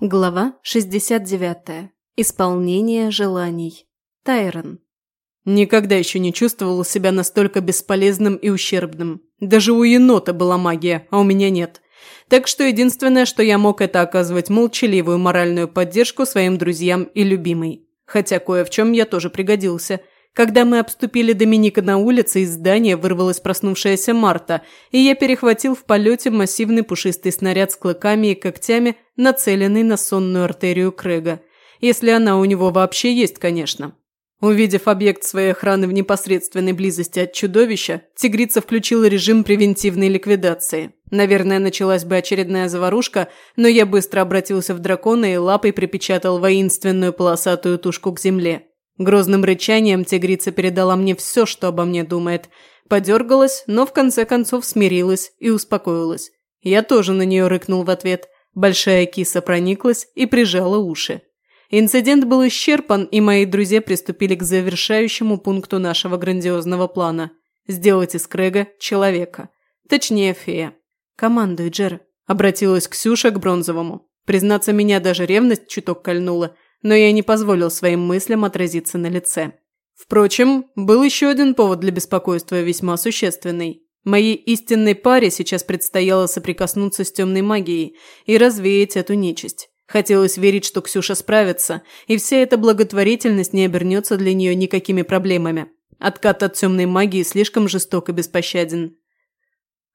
Глава 69. Исполнение желаний. Тайрон. Никогда еще не чувствовал себя настолько бесполезным и ущербным. Даже у енота была магия, а у меня нет. Так что единственное, что я мог, это оказывать молчаливую моральную поддержку своим друзьям и любимой. Хотя кое в чем я тоже пригодился – когда мы обступили Доминика на улице, из здания вырвалась проснувшаяся Марта, и я перехватил в полете массивный пушистый снаряд с клыками и когтями, нацеленный на сонную артерию Крэга. Если она у него вообще есть, конечно. Увидев объект своей охраны в непосредственной близости от чудовища, тигрица включила режим превентивной ликвидации. Наверное, началась бы очередная заварушка, но я быстро обратился в дракона и лапой припечатал воинственную полосатую тушку к земле. Грозным рычанием тигрица передала мне все, что обо мне думает. Подергалась, но в конце концов смирилась и успокоилась. Я тоже на нее рыкнул в ответ. Большая киса прониклась и прижала уши. Инцидент был исчерпан, и мои друзья приступили к завершающему пункту нашего грандиозного плана – сделать из Крэга человека. Точнее, фея. «Командуй, Джер», – обратилась Ксюша к Бронзовому. Признаться, меня даже ревность чуток кольнула – но я не позволил своим мыслям отразиться на лице. Впрочем, был еще один повод для беспокойства весьма существенный. Моей истинной паре сейчас предстояло соприкоснуться с темной магией и развеять эту нечисть. Хотелось верить, что Ксюша справится, и вся эта благотворительность не обернется для нее никакими проблемами. Откат от темной магии слишком жесток и беспощаден.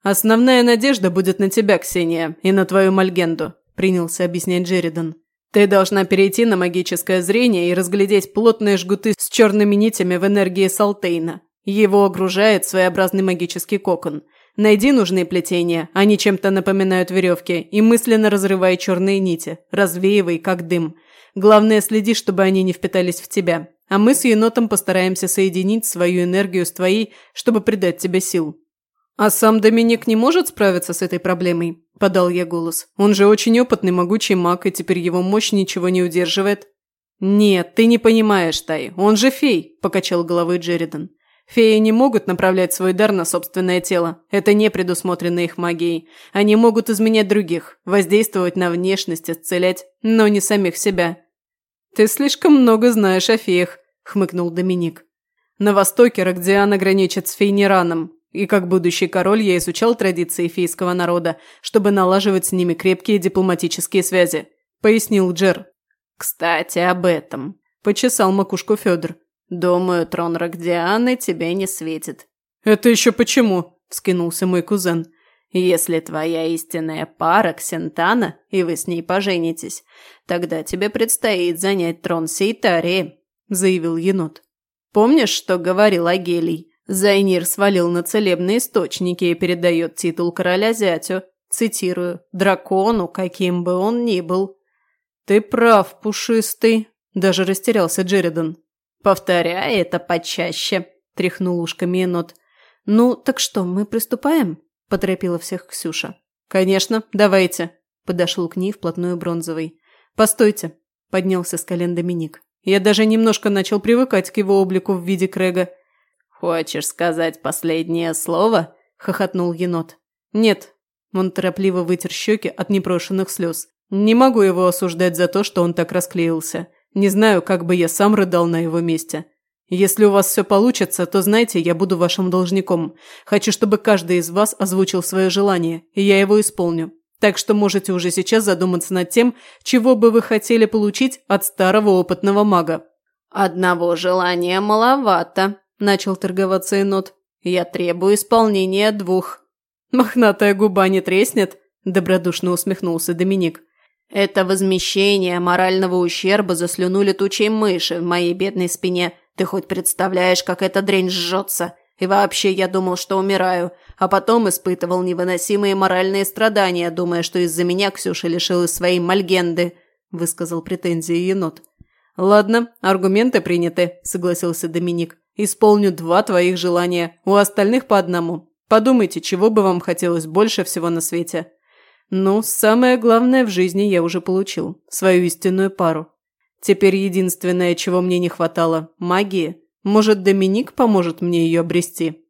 «Основная надежда будет на тебя, Ксения, и на твою Мальгенду», – принялся объяснять Джеридан. Ты должна перейти на магическое зрение и разглядеть плотные жгуты с черными нитями в энергии Салтейна. Его огружает своеобразный магический кокон. Найди нужные плетения, они чем-то напоминают веревки, и мысленно разрывай черные нити, развеивай, как дым. Главное, следи, чтобы они не впитались в тебя. А мы с енотом постараемся соединить свою энергию с твоей, чтобы придать тебе сил. «А сам Доминик не может справиться с этой проблемой?» – подал я голос. «Он же очень опытный, могучий маг, и теперь его мощь ничего не удерживает». «Нет, ты не понимаешь, Тай, он же фей», – покачал головой Джеридан. «Феи не могут направлять свой дар на собственное тело. Это не предусмотрено их магией. Они могут изменять других, воздействовать на внешность, исцелять, но не самих себя». «Ты слишком много знаешь о феях», – хмыкнул Доминик. «На востоке Рогдиана граничит с Фейнираном, и как будущий король я изучал традиции фейского народа, чтобы налаживать с ними крепкие дипломатические связи», – пояснил Джер. «Кстати, об этом», – почесал макушку Федор. «Думаю, трон Рогдианы тебе не светит». «Это еще почему?» – вскинулся мой кузен. «Если твоя истинная пара Ксентана, и вы с ней поженитесь, тогда тебе предстоит занять трон Сейтарии», – заявил енот. «Помнишь, что говорил Агелий?» Зайнир свалил на целебные источники и передает титул короля зятю. Цитирую. «Дракону, каким бы он ни был». «Ты прав, пушистый», – даже растерялся Джеридан. «Повторяй это почаще», – тряхнул ушками енот. «Ну, так что, мы приступаем?» – поторопила всех Ксюша. «Конечно, давайте», – подошел к ней вплотную Бронзовый. «Постойте», – поднялся с колен Доминик. «Я даже немножко начал привыкать к его облику в виде Крэга. «Хочешь сказать последнее слово?» – хохотнул енот. «Нет». Он торопливо вытер щеки от непрошенных слез. «Не могу его осуждать за то, что он так расклеился. Не знаю, как бы я сам рыдал на его месте. Если у вас все получится, то знайте, я буду вашим должником. Хочу, чтобы каждый из вас озвучил свое желание, и я его исполню. Так что можете уже сейчас задуматься над тем, чего бы вы хотели получить от старого опытного мага». «Одного желания маловато», – начал торговаться енот. «Я требую исполнения двух». «Мохнатая губа не треснет?» – добродушно усмехнулся Доминик. «Это возмещение морального ущерба за слюну летучей мыши в моей бедной спине. Ты хоть представляешь, как эта дрянь жжется? И вообще я думал, что умираю, а потом испытывал невыносимые моральные страдания, думая, что из-за меня Ксюша лишилась своей мальгенды», – высказал претензии енот. «Ладно, аргументы приняты», – согласился Доминик. Исполню два твоих желания, у остальных по одному. Подумайте, чего бы вам хотелось больше всего на свете. Ну, самое главное в жизни я уже получил. Свою истинную пару. Теперь единственное, чего мне не хватало – магии. Может, Доминик поможет мне ее обрести?»